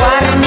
guarda